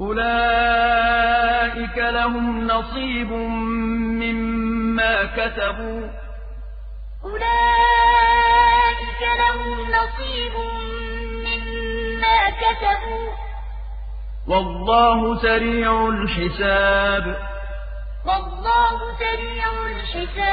أولئك لهم نصيب مما كتبوا أولئك لهم نصيب مما كتبوا والله سريع الحساب. والله سريع الحساب.